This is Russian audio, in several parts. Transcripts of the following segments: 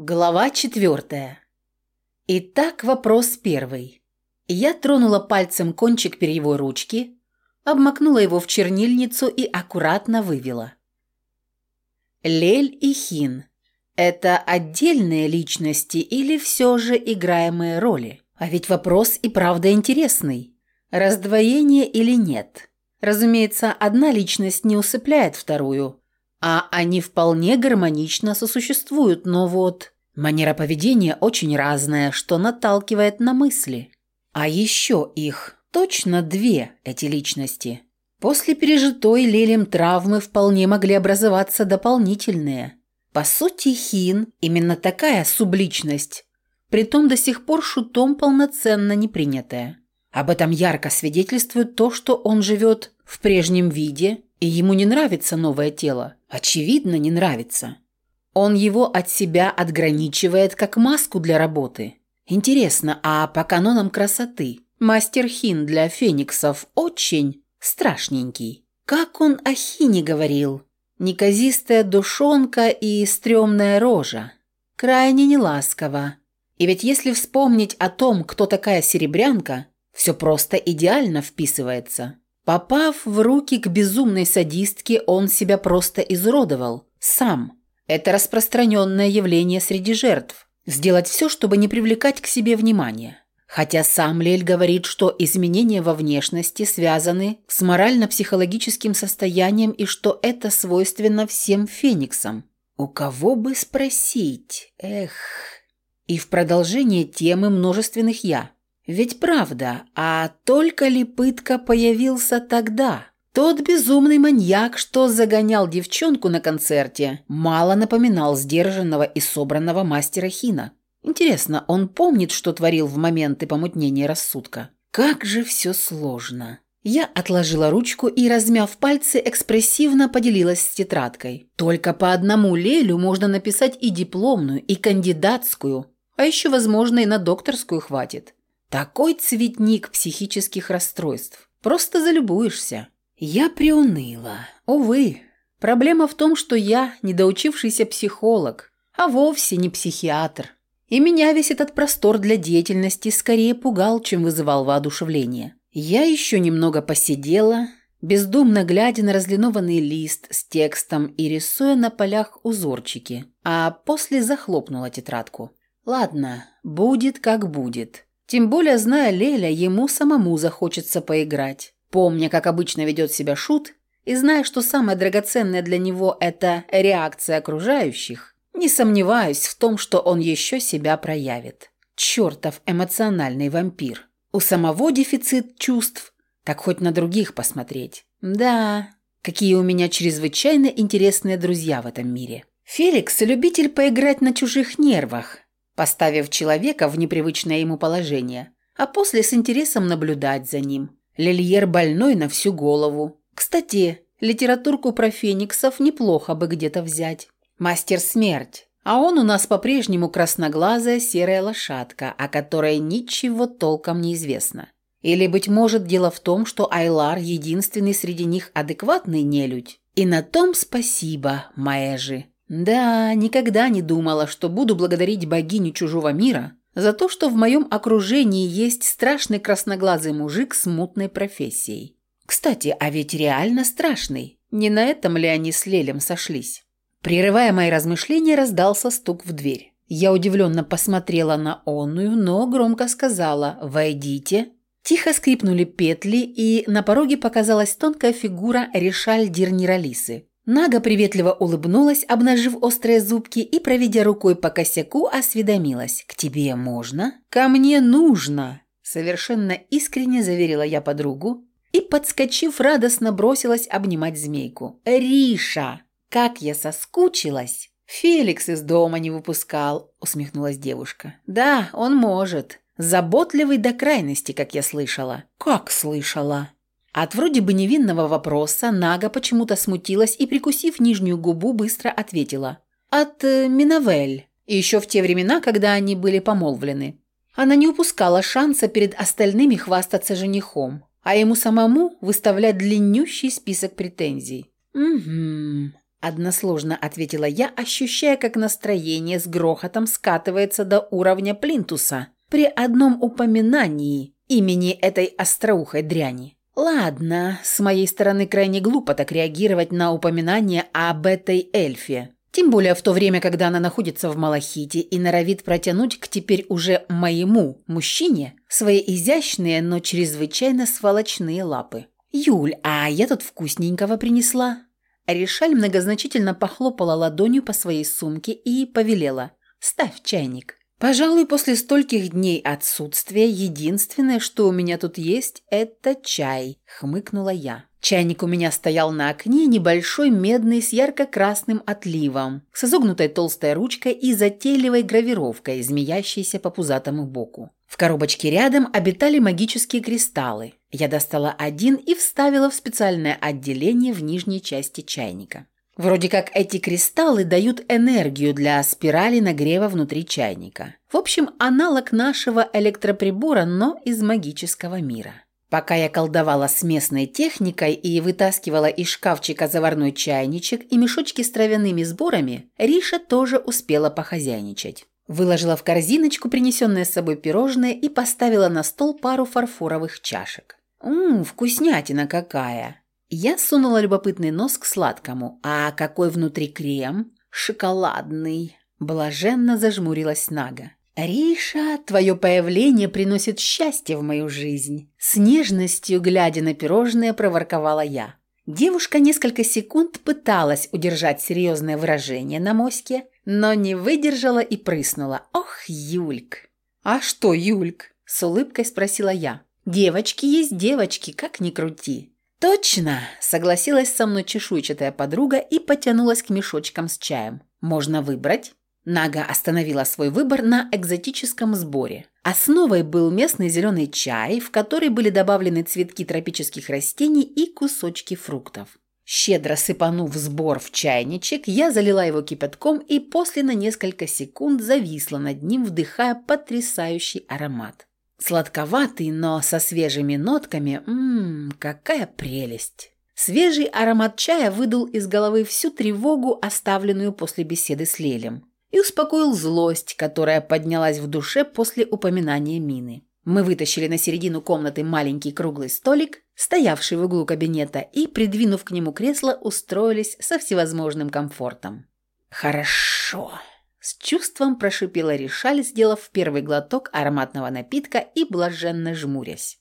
Глава четвертая. Итак, вопрос первый. Я тронула пальцем кончик перьевой ручки, обмакнула его в чернильницу и аккуратно вывела. Лель и Хин – это отдельные личности или все же играемые роли? А ведь вопрос и правда интересный. Раздвоение или нет? Разумеется, одна личность не усыпляет вторую – а они вполне гармонично сосуществуют, но вот манера поведения очень разная, что наталкивает на мысли. А еще их точно две, эти личности. После пережитой Лелем травмы вполне могли образоваться дополнительные. По сути, Хин – именно такая субличность, притом до сих пор шутом полноценно не принятая. Об этом ярко свидетельствует то, что он живет в прежнем виде, и ему не нравится новое тело. Очевидно, не нравится. Он его от себя отграничивает как маску для работы. Интересно, а по канонам красоты мастер Хин для фениксов очень страшненький. Как он о Хине говорил? Неказистая душонка и стрёмная рожа. Крайне неласково. И ведь если вспомнить о том, кто такая серебрянка, все просто идеально вписывается. Попав в руки к безумной садистке, он себя просто изуродовал. Сам. Это распространенное явление среди жертв. Сделать все, чтобы не привлекать к себе внимания. Хотя сам Лель говорит, что изменения во внешности связаны с морально-психологическим состоянием и что это свойственно всем фениксам. У кого бы спросить? Эх. И в продолжение темы множественных «я». Ведь правда, а только ли пытка появился тогда? Тот безумный маньяк, что загонял девчонку на концерте, мало напоминал сдержанного и собранного мастера Хина. Интересно, он помнит, что творил в моменты помутнения рассудка? Как же все сложно. Я отложила ручку и, размяв пальцы, экспрессивно поделилась с тетрадкой. Только по одному Лелю можно написать и дипломную, и кандидатскую, а еще, возможно, и на докторскую хватит. Такой цветник психических расстройств. Просто залюбуешься. Я приуныла. Увы, проблема в том, что я недоучившийся психолог, а вовсе не психиатр. И меня весь этот простор для деятельности скорее пугал, чем вызывал воодушевление. Я еще немного посидела, бездумно глядя на разлинованный лист с текстом и рисуя на полях узорчики, а после захлопнула тетрадку. Ладно, будет как будет. Тем более, зная Леля, ему самому захочется поиграть. Помня, как обычно ведет себя Шут, и зная, что самое драгоценное для него – это реакция окружающих, не сомневаюсь в том, что он еще себя проявит. Чертов эмоциональный вампир. У самого дефицит чувств, так хоть на других посмотреть. Да, какие у меня чрезвычайно интересные друзья в этом мире. Феликс – любитель поиграть на чужих нервах – поставив человека в непривычное ему положение, а после с интересом наблюдать за ним. Лильер больной на всю голову. Кстати, литературку про фениксов неплохо бы где-то взять. Мастер смерть. А он у нас по-прежнему красноглазая серая лошадка, о которой ничего толком не известно. Или, быть может, дело в том, что Айлар единственный среди них адекватный нелюдь. И на том спасибо, Маэжи. Да, никогда не думала, что буду благодарить богиню чужого мира за то, что в моем окружении есть страшный красноглазый мужик с мутной профессией. Кстати, а ведь реально страшный. Не на этом ли они с Лелем сошлись? Прерывая мои размышления, раздался стук в дверь. Я удивленно посмотрела на онную, но громко сказала «Войдите». Тихо скрипнули петли, и на пороге показалась тонкая фигура Решаль Дирниралисы. Нага приветливо улыбнулась, обнажив острые зубки и, проведя рукой по косяку, осведомилась. «К тебе можно?» «Ко мне нужно!» Совершенно искренне заверила я подругу и, подскочив, радостно бросилась обнимать змейку. «Риша! Как я соскучилась!» «Феликс из дома не выпускал», — усмехнулась девушка. «Да, он может. Заботливый до крайности, как я слышала». «Как слышала?» От вроде бы невинного вопроса Нага почему-то смутилась и, прикусив нижнюю губу, быстро ответила. «От э, Миновель. Еще в те времена, когда они были помолвлены. Она не упускала шанса перед остальными хвастаться женихом, а ему самому выставлять длиннющий список претензий». «Угу». Односложно ответила я, ощущая, как настроение с грохотом скатывается до уровня плинтуса при одном упоминании имени этой остроухой дряни. Ладно, с моей стороны крайне глупо так реагировать на упоминание об этой эльфе. Тем более в то время, когда она находится в Малахите и норовит протянуть к теперь уже моему мужчине свои изящные, но чрезвычайно сволочные лапы. «Юль, а я тут вкусненького принесла». Решаль многозначительно похлопала ладонью по своей сумке и повелела «Ставь чайник». Пожалуй, после стольких дней отсутствия единственное, что у меня тут есть, это чай, хмыкнула я. Чайник у меня стоял на окне, небольшой медный с ярко-красным отливом, с изогнутой толстой ручкой и затейливой гравировкой, змеящейся по пузатому боку. В коробочке рядом обитали магические кристаллы. Я достала один и вставила в специальное отделение в нижней части чайника. Вроде как эти кристаллы дают энергию для спирали нагрева внутри чайника. В общем, аналог нашего электроприбора, но из магического мира. Пока я колдовала с местной техникой и вытаскивала из шкафчика заварной чайничек и мешочки с травяными сборами, Риша тоже успела похозяйничать. Выложила в корзиночку принесенное с собой пирожное и поставила на стол пару фарфоровых чашек. «Ммм, вкуснятина какая!» Я сунула любопытный нос к сладкому. А какой внутри крем? Шоколадный. Блаженно зажмурилась Нага. «Риша, твое появление приносит счастье в мою жизнь!» С нежностью, глядя на пирожное, проворковала я. Девушка несколько секунд пыталась удержать серьезное выражение на моське, но не выдержала и прыснула. «Ох, Юльк!» «А что, Юльк?» – с улыбкой спросила я. «Девочки есть девочки, как ни крути. «Точно!» – согласилась со мной чешуйчатая подруга и потянулась к мешочкам с чаем. «Можно выбрать?» Нага остановила свой выбор на экзотическом сборе. Основой был местный зеленый чай, в который были добавлены цветки тропических растений и кусочки фруктов. Щедро сыпанув сбор в чайничек, я залила его кипятком и после на несколько секунд зависла над ним, вдыхая потрясающий аромат. Сладковатый, но со свежими нотками. Ммм, какая прелесть. Свежий аромат чая выдул из головы всю тревогу, оставленную после беседы с Лелем, и успокоил злость, которая поднялась в душе после упоминания мины. Мы вытащили на середину комнаты маленький круглый столик, стоявший в углу кабинета, и, придвинув к нему кресло, устроились со всевозможным комфортом. «Хорошо», с чувством прошипела Ришаль, сделав первый глоток ароматного напитка и блаженно жмурясь.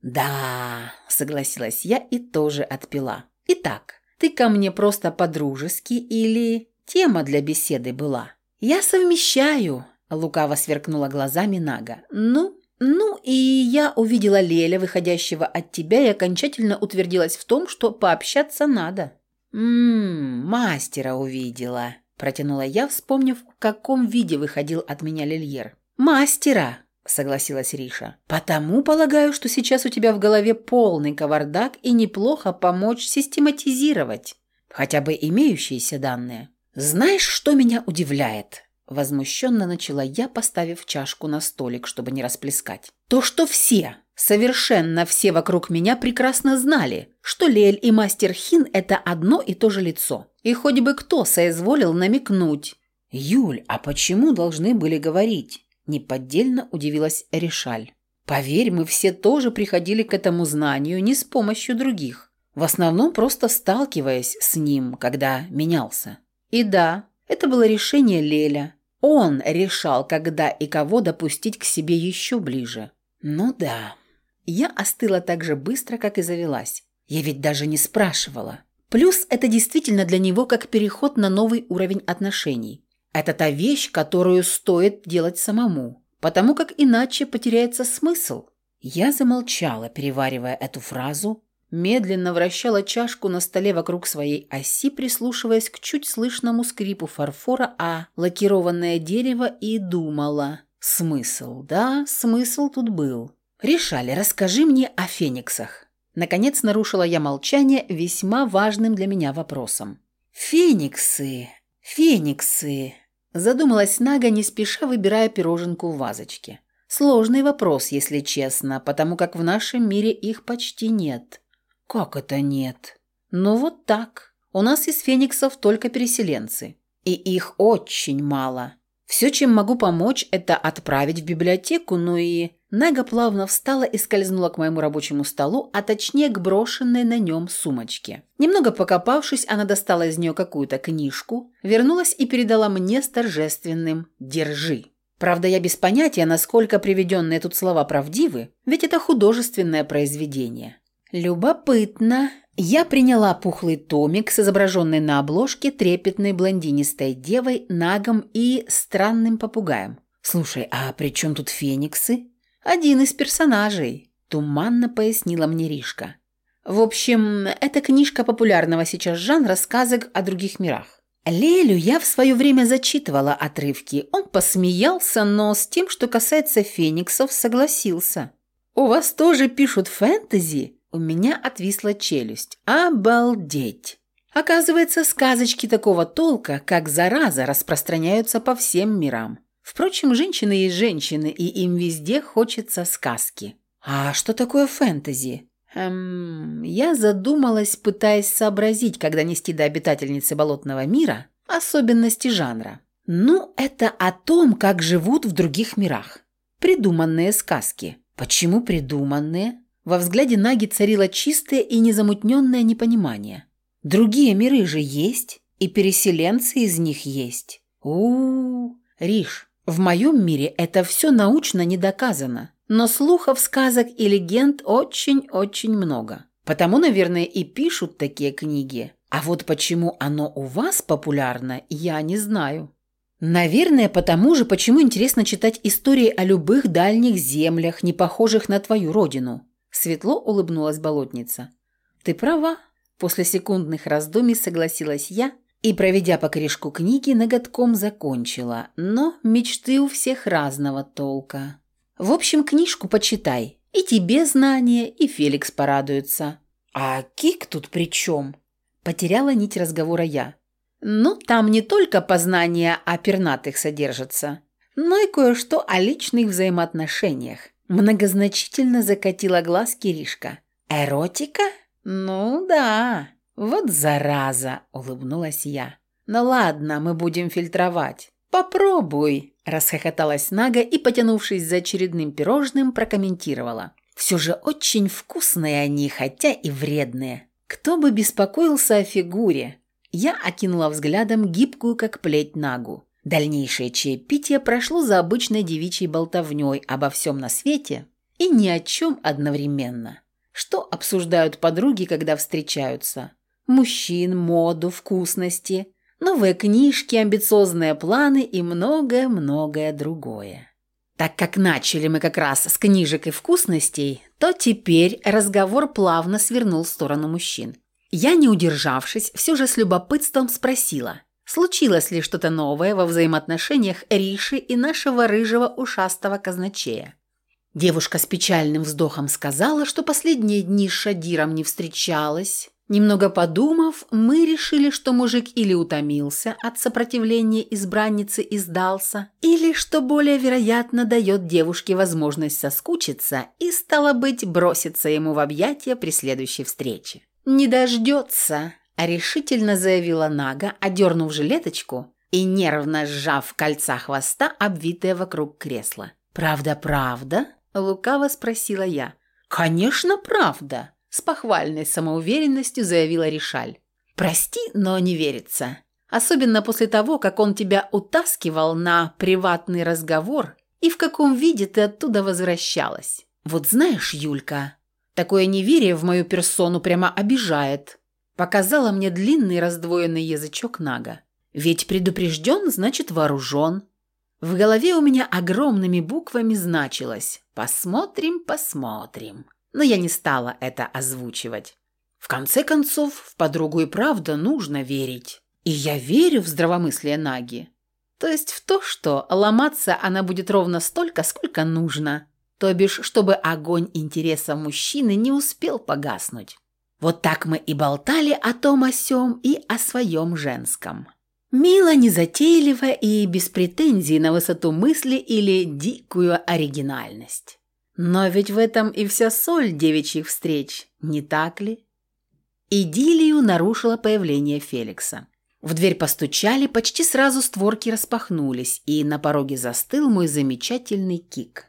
«Да», — согласилась я и тоже отпила. «Итак, ты ко мне просто по-дружески или тема для беседы была?» «Я совмещаю», — лукаво сверкнула глазами Нага. «Ну, ну и я увидела Леля, выходящего от тебя, и окончательно утвердилась в том, что пообщаться надо». «Ммм, мастера увидела», Протянула я, вспомнив, в каком виде выходил от меня Лильер. «Мастера!» – согласилась Риша. «Потому полагаю, что сейчас у тебя в голове полный кавардак и неплохо помочь систематизировать хотя бы имеющиеся данные. Знаешь, что меня удивляет?» Возмущенно начала я, поставив чашку на столик, чтобы не расплескать. «То, что все, совершенно все вокруг меня прекрасно знали, что Лель и мастер Хин – это одно и то же лицо. И хоть бы кто соизволил намекнуть. «Юль, а почему должны были говорить?» Неподдельно удивилась Решаль. «Поверь, мы все тоже приходили к этому знанию не с помощью других. В основном просто сталкиваясь с ним, когда менялся. И да, это было решение Леля. Он решал, когда и кого допустить к себе еще ближе. Ну да. Я остыла так же быстро, как и завелась. Я ведь даже не спрашивала. Плюс это действительно для него как переход на новый уровень отношений. Это та вещь, которую стоит делать самому, потому как иначе потеряется смысл. Я замолчала, переваривая эту фразу, медленно вращала чашку на столе вокруг своей оси, прислушиваясь к чуть слышному скрипу фарфора, а лакированное дерево и думала. Смысл, да, смысл тут был. Решали, расскажи мне о фениксах. Наконец нарушила я молчание весьма важным для меня вопросом. «Фениксы! Фениксы!» Задумалась Нага, не спеша выбирая пироженку в вазочке. Сложный вопрос, если честно, потому как в нашем мире их почти нет. «Как это нет?» «Ну вот так», – У нас из фениксов только переселенцы. И их очень мало. Все, чем могу помочь, это отправить в библиотеку, ну и... Нага плавно встала и скользнула к моему рабочему столу, а точнее к брошенной на нем сумочке. Немного покопавшись, она достала из нее какую-то книжку, вернулась и передала мне с торжественным «Держи». Правда, я без понятия, насколько приведенные тут слова правдивы, ведь это художественное произведение. Любопытно. Я приняла пухлый томик с изображенной на обложке трепетной блондинистой девой, нагом и странным попугаем. «Слушай, а при чем тут фениксы?» «Один из персонажей», – туманно пояснила мне Ришка. «В общем, это книжка популярного сейчас жанра сказок о других мирах. Лелю я в свое время зачитывала отрывки. Он посмеялся, но с тем, что касается фениксов, согласился. «У вас тоже пишут фэнтези?» У меня отвисла челюсть. «Обалдеть!» Оказывается, сказочки такого толка, как зараза, распространяются по всем мирам. Впрочем, женщины есть женщины, и им везде хочется сказки. А что такое фэнтези? Эм, я задумалась, пытаясь сообразить, когда нести до обитательницы болотного мира особенности жанра. Ну, это о том, как живут в других мирах. Придуманные сказки. Почему придуманные? Во взгляде Наги царило чистое и незамутненное непонимание. Другие миры же есть, и переселенцы из них есть. У, -у, -у Риш, в моем мире это все научно не доказано, но слухов, сказок и легенд очень-очень много. Потому, наверное, и пишут такие книги. А вот почему оно у вас популярно, я не знаю. Наверное, потому же, почему интересно читать истории о любых дальних землях, не похожих на твою родину. Светло улыбнулась болотница. Ты права. После секундных раздумий согласилась я и, проведя по корешку книги, ноготком закончила. Но мечты у всех разного толка. В общем, книжку почитай. И тебе знания, и Феликс порадуется. А Кик тут при чем? Потеряла нить разговора я. Ну, там не только познания о пернатых содержатся, но и кое-что о личных взаимоотношениях. Многозначительно закатила глаз Киришка. «Эротика? Ну да». «Вот зараза!» – улыбнулась я. «Ну ладно, мы будем фильтровать. Попробуй!» – расхохоталась Нага и, потянувшись за очередным пирожным, прокомментировала. «Все же очень вкусные они, хотя и вредные. Кто бы беспокоился о фигуре?» Я окинула взглядом гибкую, как плеть, Нагу. Дальнейшее чаепитие прошло за обычной девичьей болтовней обо всем на свете и ни о чем одновременно. Что обсуждают подруги, когда встречаются? Мужчин, моду, вкусности, новые книжки, амбициозные планы и многое-многое другое. Так как начали мы как раз с книжек и вкусностей, то теперь разговор плавно свернул в сторону мужчин. Я, не удержавшись, все же с любопытством спросила, случилось ли что-то новое во взаимоотношениях Риши и нашего рыжего ушастого казначея. Девушка с печальным вздохом сказала, что последние дни с Шадиром не встречалась, Немного подумав, мы решили, что мужик или утомился от сопротивления избранницы и сдался, или, что более вероятно, дает девушке возможность соскучиться и, стало быть, броситься ему в объятия при следующей встрече. «Не дождется», – решительно заявила Нага, одернув жилеточку и нервно сжав кольца хвоста, обвитые вокруг кресла. «Правда, правда?» – лукаво спросила я. «Конечно, правда!» С похвальной самоуверенностью заявила Ришаль. «Прости, но не верится. Особенно после того, как он тебя утаскивал на приватный разговор и в каком виде ты оттуда возвращалась. Вот знаешь, Юлька, такое неверие в мою персону прямо обижает». Показала мне длинный раздвоенный язычок Нага. «Ведь предупрежден, значит вооружен». В голове у меня огромными буквами значилось «Посмотрим, посмотрим» но я не стала это озвучивать. В конце концов, в подругу и правда нужно верить. И я верю в здравомыслие Наги. То есть в то, что ломаться она будет ровно столько, сколько нужно. То бишь, чтобы огонь интереса мужчины не успел погаснуть. Вот так мы и болтали о том о сём и о своем женском. Мило, незатейливо и без претензий на высоту мысли или дикую оригинальность. Но ведь в этом и вся соль девичьих встреч, не так ли? Идиллию нарушило появление Феликса. В дверь постучали, почти сразу створки распахнулись, и на пороге застыл мой замечательный кик.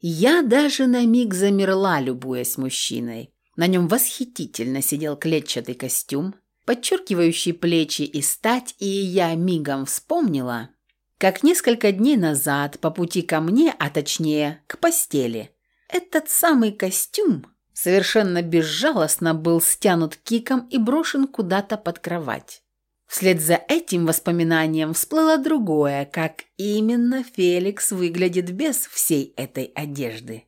Я даже на миг замерла, любуясь мужчиной. На нем восхитительно сидел клетчатый костюм, подчеркивающий плечи и стать, и я мигом вспомнила, как несколько дней назад по пути ко мне, а точнее к постели, этот самый костюм совершенно безжалостно был стянут киком и брошен куда-то под кровать. Вслед за этим воспоминанием всплыло другое, как именно Феликс выглядит без всей этой одежды.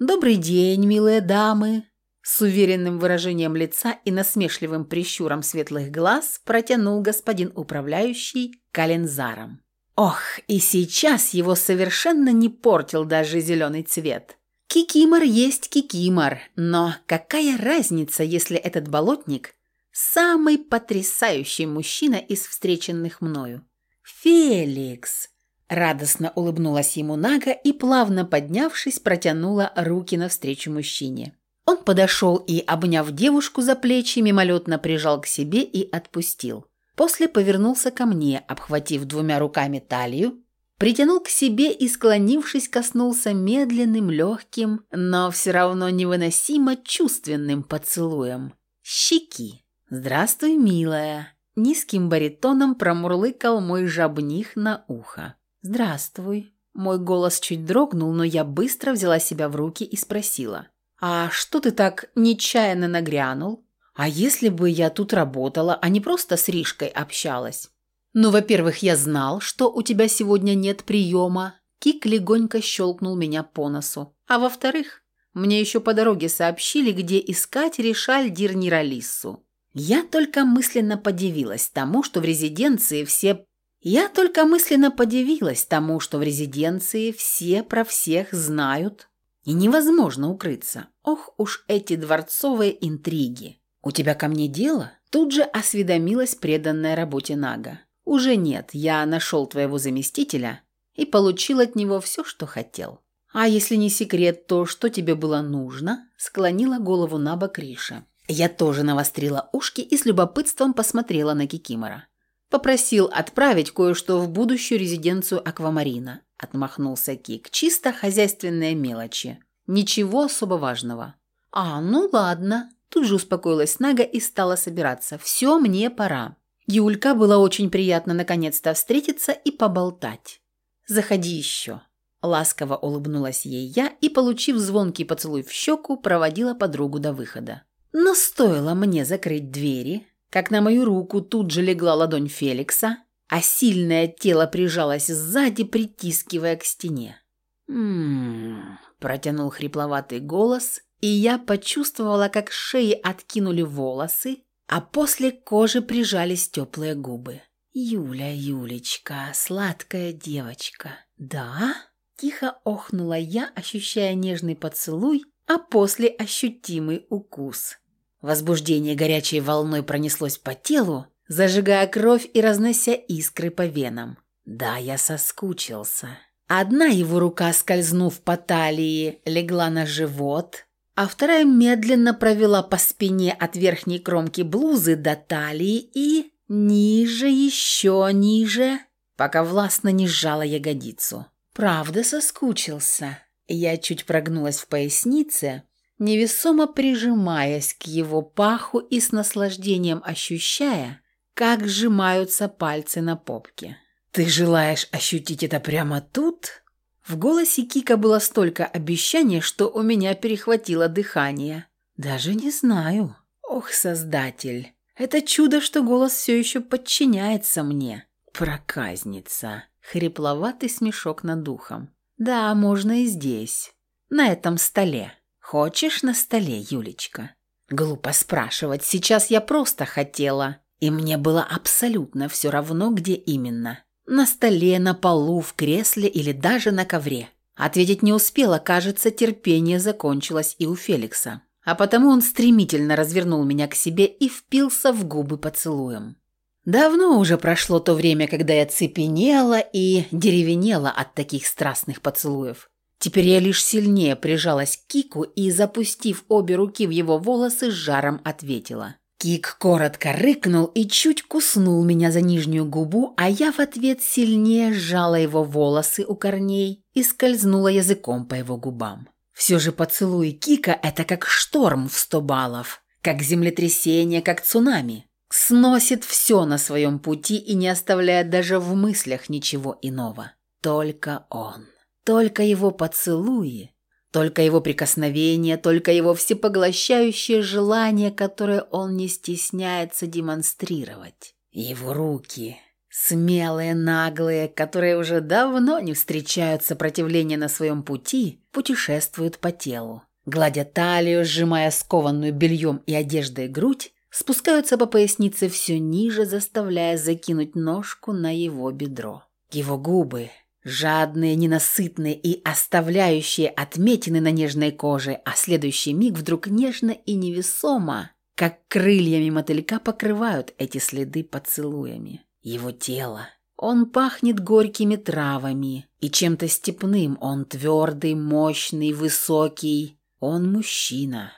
«Добрый день, милые дамы!» С уверенным выражением лица и насмешливым прищуром светлых глаз протянул господин управляющий Калензаром. Ох, и сейчас его совершенно не портил даже зеленый цвет. Кикимор есть кикимор, но какая разница, если этот болотник – самый потрясающий мужчина из встреченных мною? «Феликс!» – радостно улыбнулась ему Нага и, плавно поднявшись, протянула руки навстречу мужчине. Он подошел и, обняв девушку за плечи, мимолетно прижал к себе и отпустил. После повернулся ко мне, обхватив двумя руками талию, притянул к себе и, склонившись, коснулся медленным, легким, но все равно невыносимо чувственным поцелуем. Щеки. «Здравствуй, милая!» Низким баритоном промурлыкал мой жабних на ухо. «Здравствуй!» Мой голос чуть дрогнул, но я быстро взяла себя в руки и спросила. «А что ты так нечаянно нагрянул? А если бы я тут работала, а не просто с Ришкой общалась?» «Ну, во-первых, я знал, что у тебя сегодня нет приема». Кик легонько щелкнул меня по носу. «А во-вторых, мне еще по дороге сообщили, где искать Ришаль Дирниралиссу. Я только мысленно подивилась тому, что в резиденции все... Я только мысленно подивилась тому, что в резиденции все про всех знают. И невозможно укрыться. Ох уж эти дворцовые интриги. «У тебя ко мне дело?» Тут же осведомилась преданная работе Нага. «Уже нет, я нашел твоего заместителя и получил от него все, что хотел». «А если не секрет, то что тебе было нужно?» Склонила голову на бок Риша. Я тоже навострила ушки и с любопытством посмотрела на Кикимора. «Попросил отправить кое-что в будущую резиденцию Аквамарина», – отмахнулся Кик. «Чисто хозяйственные мелочи. Ничего особо важного». «А, ну ладно». Тут же успокоилась Нага и стала собираться. «Все, мне пора». Юлька было очень приятно наконец-то встретиться и поболтать. «Заходи еще». Ласково улыбнулась ей я и, получив звонкий поцелуй в щеку, проводила подругу до выхода. Но стоило мне закрыть двери, как на мою руку тут же легла ладонь Феликса, а сильное тело прижалось сзади, притискивая к стене. «М-м-м», протянул хрипловатый голос, и я почувствовала, как шеи откинули волосы, а после кожи прижались теплые губы. «Юля, Юлечка, сладкая девочка». «Да?» Тихо охнула я, ощущая нежный поцелуй, а после ощутимый укус. Возбуждение горячей волной пронеслось по телу, зажигая кровь и разнося искры по венам. Да, я соскучился. Одна его рука, скользнув по талии, легла на живот, а вторая медленно провела по спине от верхней кромки блузы до талии и ниже, еще ниже, пока властно не сжала ягодицу. Правда соскучился. Я чуть прогнулась в пояснице, невесомо прижимаясь к его паху и с наслаждением ощущая, как сжимаются пальцы на попке. «Ты желаешь ощутить это прямо тут?» В голосе Кика было столько обещаний, что у меня перехватило дыхание. Даже не знаю. Ох, Создатель, это чудо, что голос все еще подчиняется мне. Проказница. Хрипловатый смешок над духом. Да, можно и здесь. На этом столе. Хочешь на столе, Юлечка? Глупо спрашивать, сейчас я просто хотела. И мне было абсолютно все равно, где именно. На столе, на полу, в кресле или даже на ковре. Ответить не успела, кажется, терпение закончилось и у Феликса. А потому он стремительно развернул меня к себе и впился в губы поцелуем. Давно уже прошло то время, когда я цепенела и деревенела от таких страстных поцелуев. Теперь я лишь сильнее прижалась к Кику и, запустив обе руки в его волосы, жаром ответила. Кик коротко рыкнул и чуть куснул меня за нижнюю губу, а я в ответ сильнее сжала его волосы у корней и скользнула языком по его губам. Все же поцелуй Кика – это как шторм в сто баллов, как землетрясение, как цунами. Сносит все на своем пути и не оставляет даже в мыслях ничего иного. Только он. Только его поцелуи, только его прикосновение, только его всепоглощающее желание, которое он не стесняется демонстрировать. Его руки, смелые, наглые, которые уже давно не встречают сопротивления на своем пути, путешествуют по телу. Гладя талию, сжимая скованную бельем и одеждой грудь, спускаются по пояснице все ниже, заставляя закинуть ножку на его бедро. Его губы, жадные, ненасытные и оставляющие отметины на нежной коже, а следующий миг вдруг нежно и невесомо, как крыльями мотылька покрывают эти следы поцелуями. Его тело. Он пахнет горькими травами и чем-то степным. Он твердый, мощный, высокий. Он мужчина.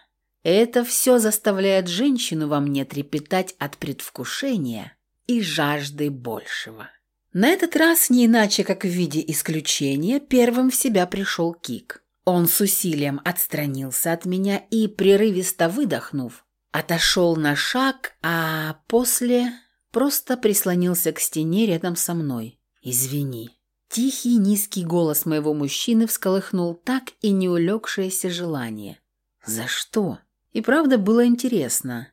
Это все заставляет женщину во мне трепетать от предвкушения и жажды большего. На этот раз, не иначе как в виде исключения, первым в себя пришел Кик. Он с усилием отстранился от меня и, прерывисто выдохнув, отошел на шаг, а после просто прислонился к стене рядом со мной. «Извини». Тихий низкий голос моего мужчины всколыхнул так и не улегшееся желание. «За что?» И правда было интересно.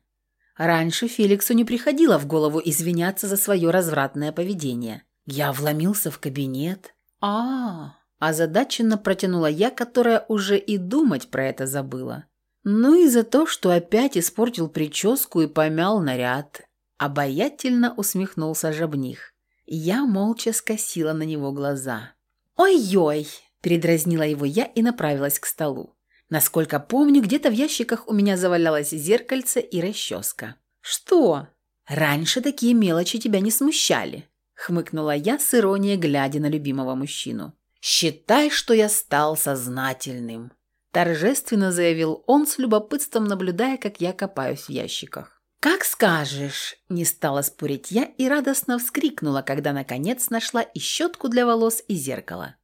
Раньше Феликсу не приходило в голову извиняться за свое развратное поведение. Я вломился в кабинет. а Озадаченно протянула я, которая уже и думать про это забыла. Ну и за то, что опять испортил прическу и помял наряд. Обаятельно усмехнулся жабних. Я молча скосила на него глаза. «Ой-ой!» – передразнила его я и направилась к столу. Насколько помню, где-то в ящиках у меня завалялось зеркальце и расческа. «Что? Раньше такие мелочи тебя не смущали?» – хмыкнула я с иронией, глядя на любимого мужчину. «Считай, что я стал сознательным», – торжественно заявил он с любопытством, наблюдая, как я копаюсь в ящиках. «Как скажешь!» – не стала спорить я и радостно вскрикнула, когда наконец нашла и щетку для волос, и зеркало.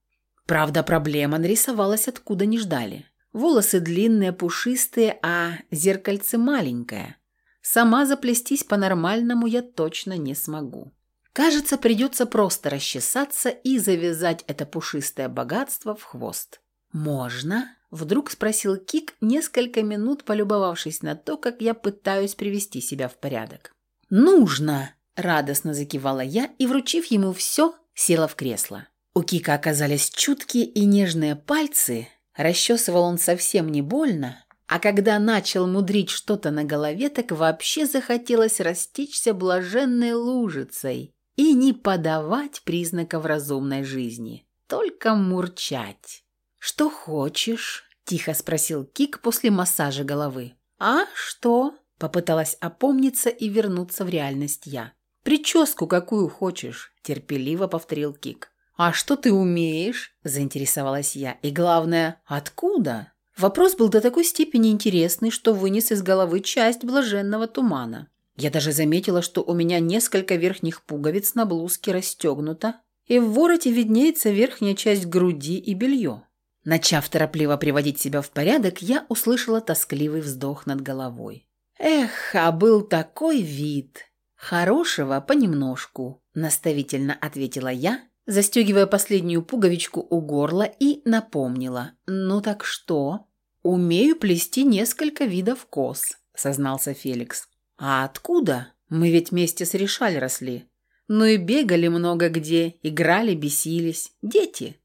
Правда, проблема нарисовалась откуда не ждали. Волосы длинные, пушистые, а зеркальце маленькое. Сама заплестись по-нормальному я точно не смогу. Кажется, придется просто расчесаться и завязать это пушистое богатство в хвост. «Можно?» – вдруг спросил Кик, несколько минут полюбовавшись на то, как я пытаюсь привести себя в порядок. «Нужно!» – радостно закивала я и, вручив ему все, села в кресло. У Кика оказались чуткие и нежные пальцы, Расчесывал он совсем не больно, а когда начал мудрить что-то на голове, так вообще захотелось растечься блаженной лужицей и не подавать признаков разумной жизни, только мурчать. «Что хочешь?» – тихо спросил Кик после массажа головы. «А что?» – попыталась опомниться и вернуться в реальность я. «Прическу какую хочешь?» – терпеливо повторил Кик. «А что ты умеешь?» – заинтересовалась я. «И главное, откуда?» Вопрос был до такой степени интересный, что вынес из головы часть блаженного тумана. Я даже заметила, что у меня несколько верхних пуговиц на блузке расстегнуто, и в вороте виднеется верхняя часть груди и белье. Начав торопливо приводить себя в порядок, я услышала тоскливый вздох над головой. «Эх, а был такой вид!» «Хорошего понемножку», – наставительно ответила я, застегивая последнюю пуговичку у горла и напомнила. «Ну так что?» «Умею плести несколько видов кос», — сознался Феликс. «А откуда? Мы ведь вместе с Решаль росли. Ну и бегали много где, играли, бесились. Дети.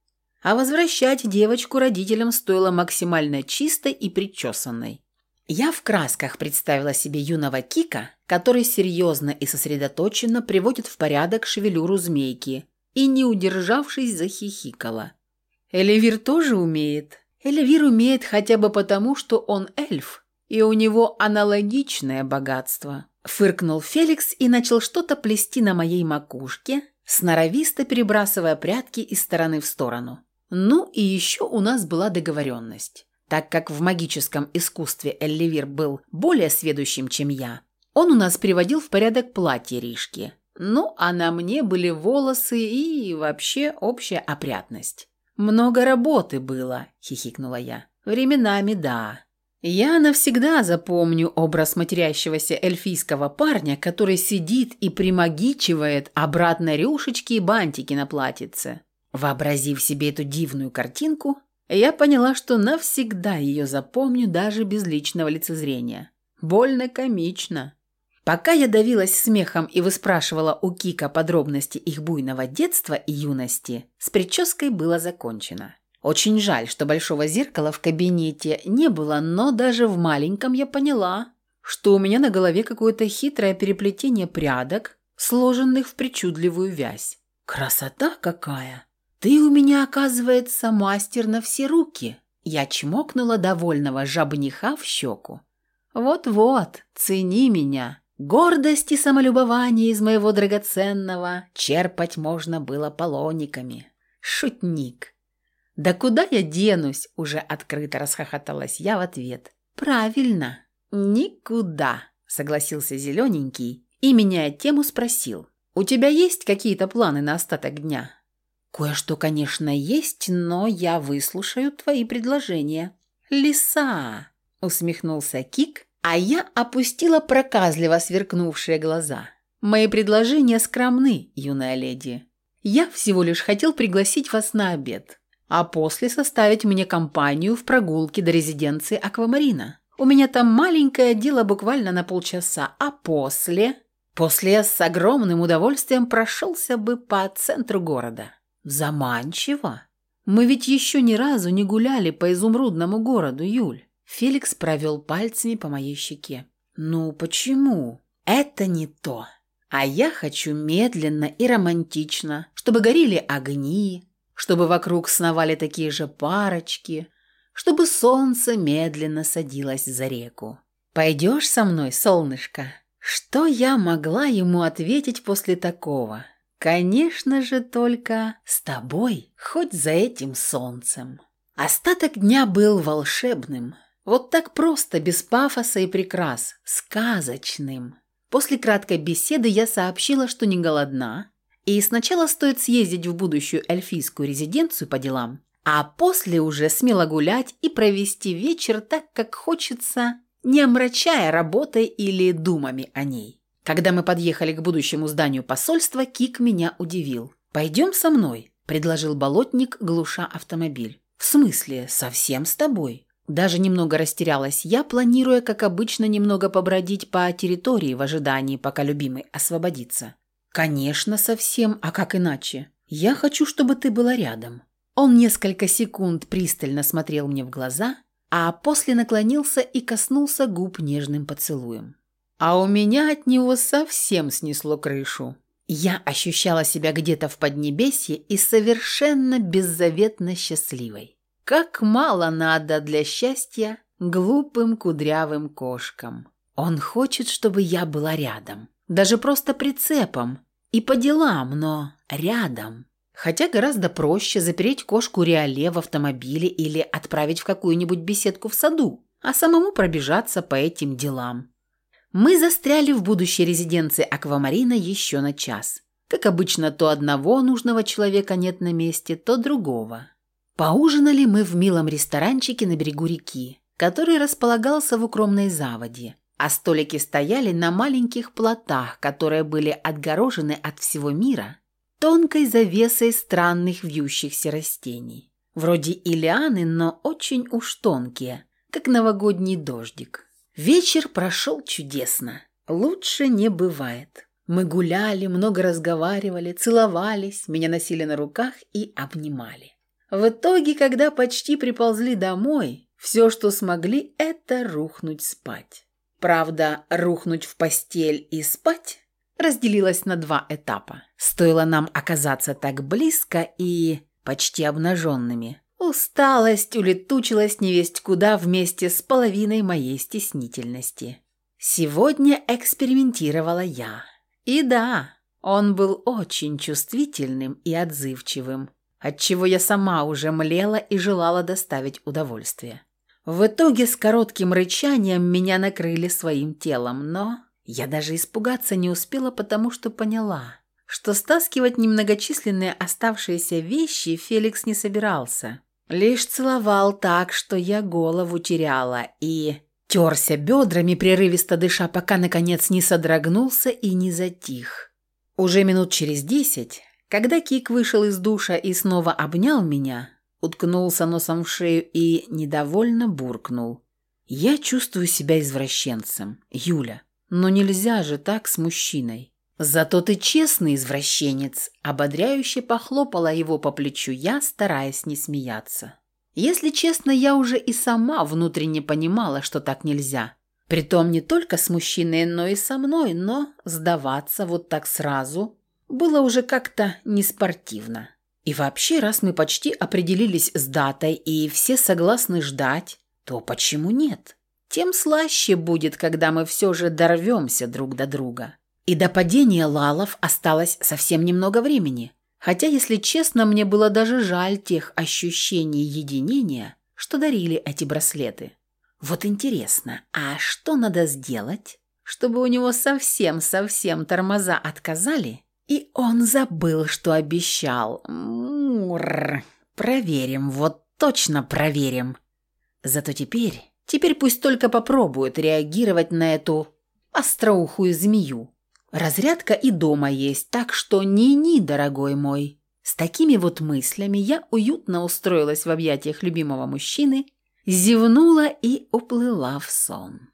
А возвращать девочку родителям стоило максимально чистой и причесанной. Я в красках представила себе юного Кика, который серьезно и сосредоточенно приводит в порядок шевелюру змейки, и, не удержавшись, захихикала. «Элевир тоже умеет. Элевир умеет хотя бы потому, что он эльф, и у него аналогичное богатство». Фыркнул Феликс и начал что-то плести на моей макушке, сноровисто перебрасывая прятки из стороны в сторону. Ну и еще у нас была договоренность. Так как в магическом искусстве Элливир был более сведущим, чем я, Он у нас приводил в порядок платье Ришки. Ну, а на мне были волосы и вообще общая опрятность. «Много работы было», – хихикнула я. «Временами, да. Я навсегда запомню образ матерящегося эльфийского парня, который сидит и примагичивает обратно рюшечки и бантики на платьице. Вообразив себе эту дивную картинку, я поняла, что навсегда ее запомню даже без личного лицезрения. Больно комично. Пока я давилась смехом и выспрашивала у Кика подробности их буйного детства и юности, с прической было закончено. Очень жаль, что большого зеркала в кабинете не было, но даже в маленьком я поняла, что у меня на голове какое-то хитрое переплетение прядок, сложенных в причудливую вязь. Красота какая! «Ты у меня, оказывается, мастер на все руки!» Я чмокнула довольного жабниха в щеку. «Вот-вот, цени меня!» Гордость и самолюбование из моего драгоценного черпать можно было полониками. Шутник. «Да куда я денусь?» – уже открыто расхохоталась я в ответ. «Правильно, никуда», – согласился зелененький и, меняя тему, спросил. «У тебя есть какие-то планы на остаток дня?» «Кое-что, конечно, есть, но я выслушаю твои предложения». «Лиса!» — усмехнулся Кик, а я опустила проказливо сверкнувшие глаза. «Мои предложения скромны, юная леди. Я всего лишь хотел пригласить вас на обед, а после составить мне компанию в прогулке до резиденции Аквамарина. У меня там маленькое дело буквально на полчаса, а после...» После я с огромным удовольствием прошелся бы по центру города. «Заманчиво. Мы ведь еще ни разу не гуляли по изумрудному городу, Юль». Феликс провел пальцами по моей щеке. «Ну почему? Это не то. А я хочу медленно и романтично, чтобы горели огни, чтобы вокруг сновали такие же парочки, чтобы солнце медленно садилось за реку. Пойдешь со мной, солнышко?» Что я могла ему ответить после такого? Конечно же, только с тобой, хоть за этим солнцем. Остаток дня был волшебным. Вот так просто, без пафоса и прикрас. Сказочным. После краткой беседы я сообщила, что не голодна, и сначала стоит съездить в будущую эльфийскую резиденцию по делам, а после уже смело гулять и провести вечер так, как хочется, не омрачая работой или думами о ней. Когда мы подъехали к будущему зданию посольства, Кик меня удивил. «Пойдем со мной», – предложил болотник, глуша автомобиль. «В смысле, совсем с тобой?» Даже немного растерялась я, планируя, как обычно, немного побродить по территории в ожидании, пока любимый освободится. «Конечно, совсем, а как иначе? Я хочу, чтобы ты была рядом». Он несколько секунд пристально смотрел мне в глаза, а после наклонился и коснулся губ нежным поцелуем а у меня от него совсем снесло крышу. Я ощущала себя где-то в Поднебесье и совершенно беззаветно счастливой. Как мало надо для счастья глупым кудрявым кошкам. Он хочет, чтобы я была рядом. Даже просто прицепом. И по делам, но рядом. Хотя гораздо проще запереть кошку Реале в автомобиле или отправить в какую-нибудь беседку в саду, а самому пробежаться по этим делам. Мы застряли в будущей резиденции Аквамарина еще на час. Как обычно, то одного нужного человека нет на месте, то другого. Поужинали мы в милом ресторанчике на берегу реки, который располагался в укромной заводе, а столики стояли на маленьких плотах, которые были отгорожены от всего мира тонкой завесой странных вьющихся растений. Вроде илианы, но очень уж тонкие, как новогодний дождик. Вечер прошел чудесно. Лучше не бывает. Мы гуляли, много разговаривали, целовались, меня носили на руках и обнимали. В итоге, когда почти приползли домой, все, что смогли, это рухнуть спать. Правда, рухнуть в постель и спать разделилось на два этапа. Стоило нам оказаться так близко и почти обнаженными, Усталость улетучилась невесть куда вместе с половиной моей стеснительности. Сегодня экспериментировала я. И да, он был очень чувствительным и отзывчивым, отчего я сама уже млела и желала доставить удовольствие. В итоге с коротким рычанием меня накрыли своим телом, но Я даже испугаться не успела, потому что поняла, что стаскивать немногочисленные оставшиеся вещи Феликс не собирался. Лишь целовал так, что я голову теряла и терся бедрами, прерывисто дыша, пока, наконец, не содрогнулся и не затих. Уже минут через десять, когда Кик вышел из душа и снова обнял меня, уткнулся носом в шею и недовольно буркнул. «Я чувствую себя извращенцем, Юля, но нельзя же так с мужчиной». «Зато ты честный извращенец», – ободряюще похлопала его по плечу я, стараясь не смеяться. Если честно, я уже и сама внутренне понимала, что так нельзя. Притом не только с мужчиной, но и со мной, но сдаваться вот так сразу было уже как-то неспортивно. И вообще, раз мы почти определились с датой и все согласны ждать, то почему нет? Тем слаще будет, когда мы все же дорвемся друг до друга. И до падения лалов осталось совсем немного времени. Хотя, если честно, мне было даже жаль тех ощущений единения, что дарили эти браслеты. Вот интересно, а что надо сделать, чтобы у него совсем-совсем тормоза отказали, и он забыл, что обещал? Мурр. Проверим, вот точно проверим. Зато теперь, теперь пусть только попробует реагировать на эту остроухую змею. Разрядка и дома есть, так что ни-ни, дорогой мой. С такими вот мыслями я уютно устроилась в объятиях любимого мужчины, зевнула и уплыла в сон.